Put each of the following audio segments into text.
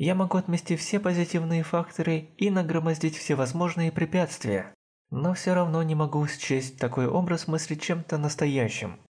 Я могу отмести все позитивные факторы и нагромоздить все возможные препятствия, но все равно не могу счесть такой образ мысли чем-то настоящим.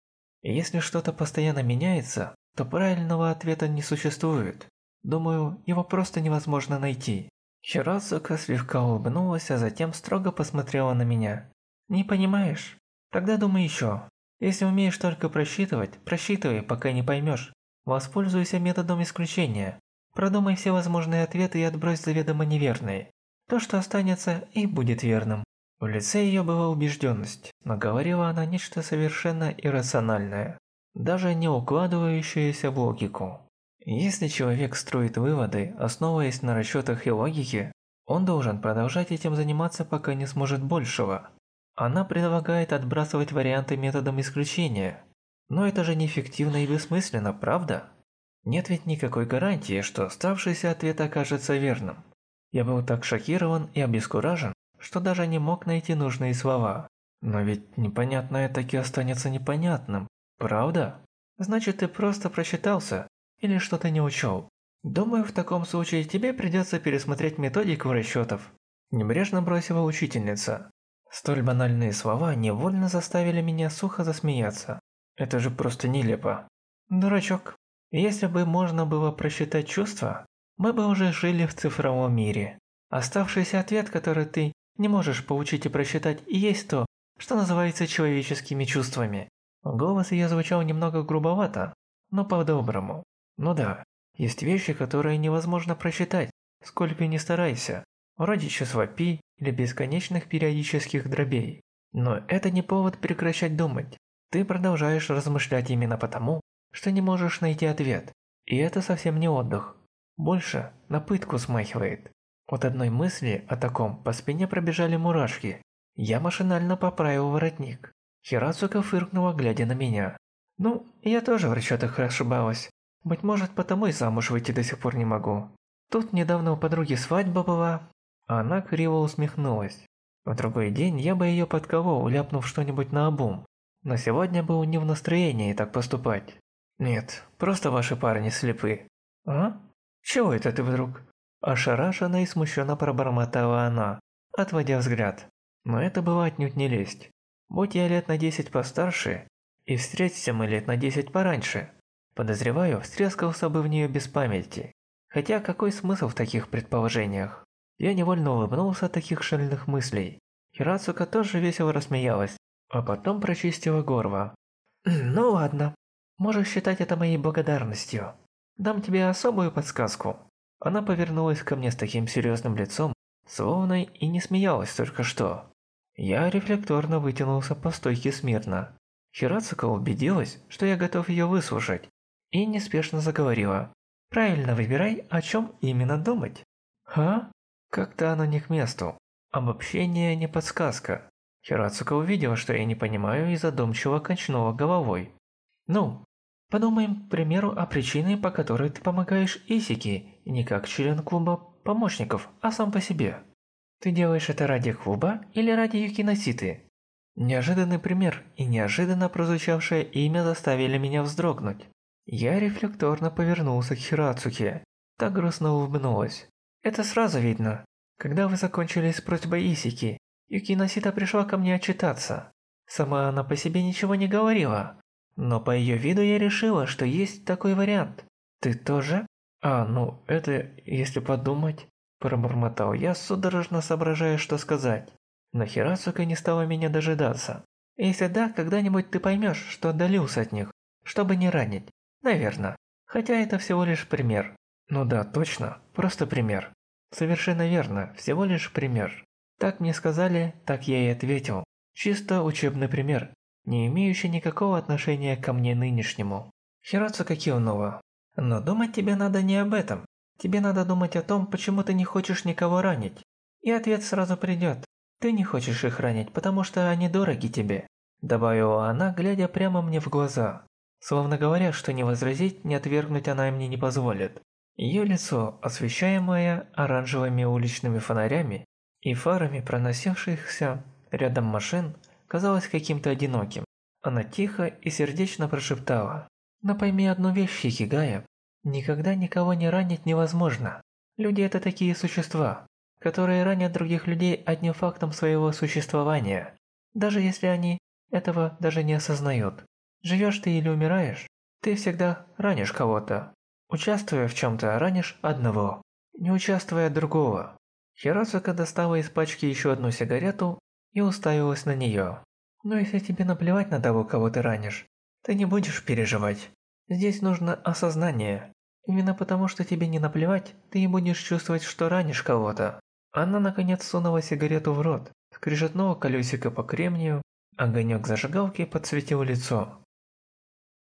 Если что-то постоянно меняется, то правильного ответа не существует. Думаю, его просто невозможно найти. Хирацука слегка улыбнулась, а затем строго посмотрела на меня. «Не понимаешь? Тогда думай еще. Если умеешь только просчитывать, просчитывай, пока не поймешь. Воспользуйся методом исключения. Продумай все возможные ответы и отбрось заведомо неверные. То, что останется, и будет верным. В лице ее была убежденность, но говорила она нечто совершенно иррациональное, даже не укладывающееся в логику. Если человек строит выводы, основываясь на расчетах и логике, он должен продолжать этим заниматься, пока не сможет большего. Она предлагает отбрасывать варианты методом исключения. Но это же неэффективно и бессмысленно, правда? Нет ведь никакой гарантии, что оставшийся ответ окажется верным. Я был так шокирован и обескуражен, что даже не мог найти нужные слова. Но ведь непонятное таки останется непонятным, правда? Значит, ты просто просчитался или что-то не учел. Думаю, в таком случае тебе придется пересмотреть методику расчетов. Небрежно бросила учительница. Столь банальные слова невольно заставили меня сухо засмеяться. Это же просто нелепо. Дурачок. Если бы можно было просчитать чувства, мы бы уже жили в цифровом мире. Оставшийся ответ, который ты не можешь получить и просчитать, есть то, что называется человеческими чувствами. Голос ее звучал немного грубовато, но по-доброму. Ну да, есть вещи, которые невозможно просчитать, сколько ни старайся, ради числа пи или бесконечных периодических дробей. Но это не повод прекращать думать. Ты продолжаешь размышлять именно потому, что не можешь найти ответ. И это совсем не отдых. Больше на пытку смахивает. От одной мысли о таком по спине пробежали мурашки. Я машинально поправил воротник. Хирацука фыркнула, глядя на меня. Ну, я тоже в расчетах ошибалась. Быть может, потому и замуж выйти до сих пор не могу. Тут недавно у подруги свадьба была. Она криво усмехнулась. В другой день я бы ее подколол, ляпнув что-нибудь на обум. Но сегодня был не в настроении так поступать. Нет, просто ваши парни слепы. А? Чего это ты вдруг? Ошарашенно и смущенно пробормотала она, отводя взгляд. Но это было отнюдь не лесть. Будь я лет на десять постарше, и встретимся мы лет на десять пораньше, подозреваю, встрескался бы в нее без памяти. Хотя какой смысл в таких предположениях? Я невольно улыбнулся от таких шальных мыслей. Хирацука тоже весело рассмеялась, а потом прочистила горло. «Ну ладно, Можешь считать это моей благодарностью. Дам тебе особую подсказку. Она повернулась ко мне с таким серьезным лицом, словно и не смеялась только что. Я рефлекторно вытянулся по стойке смирно. Хирацука убедилась, что я готов ее выслушать, и неспешно заговорила. «Правильно выбирай, о чем именно думать». «Ха?» Как-то оно не к месту. Обобщение не подсказка. Хирацука увидела, что я не понимаю, и задумчиво качнула головой. «Ну, Подумаем, к примеру, о причине, по которой ты помогаешь Исики, не как член клуба помощников, а сам по себе. Ты делаешь это ради клуба или ради Юкиноситы? Неожиданный пример и неожиданно прозвучавшее имя заставили меня вздрогнуть. Я рефлекторно повернулся к Хирацуке. Так грустно улыбнулась. Это сразу видно. Когда вы закончили с просьбой Исики, Юкиносита пришла ко мне отчитаться. Сама она по себе ничего не говорила, но по ее виду я решила, что есть такой вариант. Ты тоже? А, ну, это, если подумать... Пробормотал я, судорожно соображая, что сказать. Но Хирацука не стала меня дожидаться. Если да, когда-нибудь ты поймешь, что отдалился от них, чтобы не ранить. Наверное. Хотя это всего лишь пример. Ну да, точно, просто пример. Совершенно верно, всего лишь пример. Так мне сказали, так я и ответил. Чисто учебный пример, не имеющий никакого отношения ко мне нынешнему. Хироцука кивнула. Но думать тебе надо не об этом. Тебе надо думать о том, почему ты не хочешь никого ранить. И ответ сразу придет. Ты не хочешь их ранить, потому что они дороги тебе. Добавила она, глядя прямо мне в глаза. Словно говоря, что не возразить, не отвергнуть она мне не позволит. Ее лицо, освещаемое оранжевыми уличными фонарями и фарами проносившихся рядом машин, казалось каким-то одиноким. Она тихо и сердечно прошептала. «Но пойми одну вещь, Хикигая. Никогда никого не ранить невозможно. Люди – это такие существа, которые ранят других людей одним фактом своего существования, даже если они этого даже не осознают. Живешь ты или умираешь, ты всегда ранишь кого-то. Участвуя в чем-то, ранишь одного, не участвуя другого. Хироцука достала из пачки еще одну сигарету и уставилась на нее. Но если тебе наплевать на того, кого ты ранишь, ты не будешь переживать. Здесь нужно осознание. Именно потому, что тебе не наплевать, ты не будешь чувствовать, что ранишь кого-то. Она наконец сунула сигарету в рот, скрежетнула колесико по кремнию, огонек зажигалки подсветил лицо.